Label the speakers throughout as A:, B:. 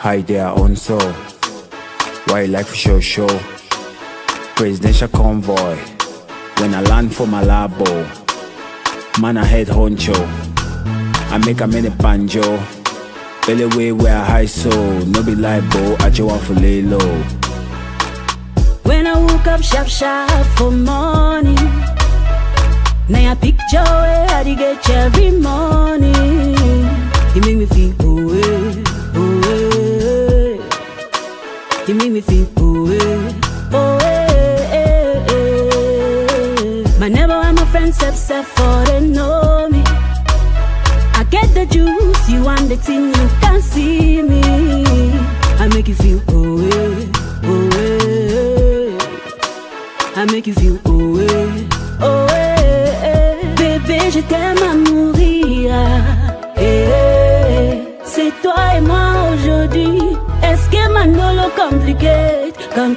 A: Hi there, on so. Wildlife show show. Presidential convoy. When I land for Malabo. Man, I head honcho. I make a minute banjo. Belly way where I high so. No be libo, I just want for lay low.
B: When I woke up sharp sharp for morning Now I picture where I get every make me feel oh eh, oh eh, eh, eh. My neighbor and my friends except for they know me I get the juice, you want the thing, you can see me I make you feel oh eh, oh eh. I make you feel oh eh, oh eh, eh. Bébé, je t'aime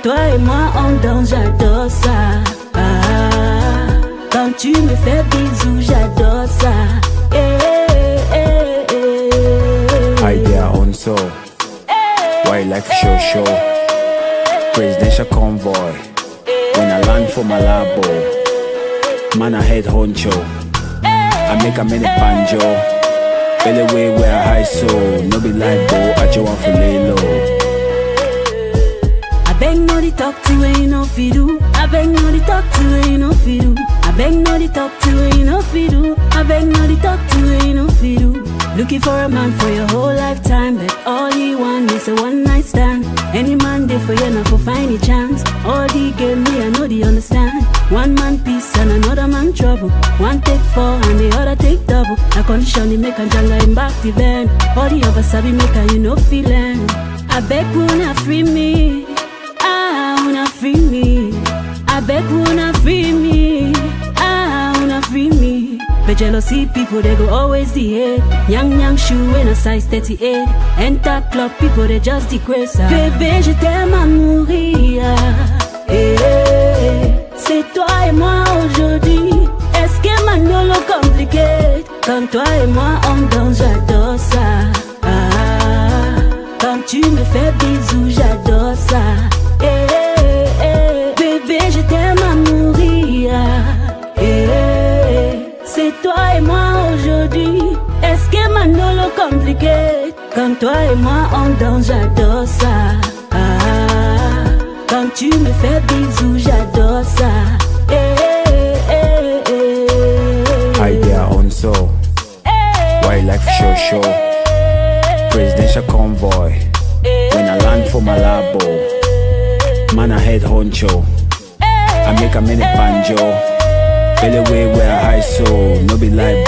B: toi et moi on danse, j'adore ça. Ah, quand tu me fais bisous, j'adore ça. Eh, eh, eh, eh.
A: Hi on so. Wildlife show show. Presidential convoy. When I land for Malabo. Man, I head honcho. I make a minute banjo. Belly way where I high so. No be libo, I just want for lay low.
B: No the talk to you know fi do. I beg no the talk to you know fi do. I beg no the talk to you know fi do. I beg no the talk to you know fi do. Looking for a man for your whole lifetime, but all he want is a one night stand. Any man there for you, not for find a chance. All he gave me, I know they understand. One man peace and another man trouble. One take four and the other take double. A condition he make a jungle him back the bend. All the other sabi make a you know feeling. I beg wanna free me. Beg wanna free me. I wanna free me. But jealousy people they go always the hate. Young young shoe in a size 38. Enter club people they just degrace. her. Bébé je t'aime à mourir. Eh, eh, c'est toi et moi aujourd'hui. Est-ce que Manolo compliqué? Quand toi et moi on Est-ce que Manolo compliqué? Quand toi et moi on danse, j'adore ça. Ah, quand tu me fais bisous, j'adore ça. Eh, eh, eh, eh.
A: Hi there, on so. Wildlife show show. Presidential convoy. When I land for Malabo. Man, I head honcho. I make a minute banjo. Belly way where I high so. No be like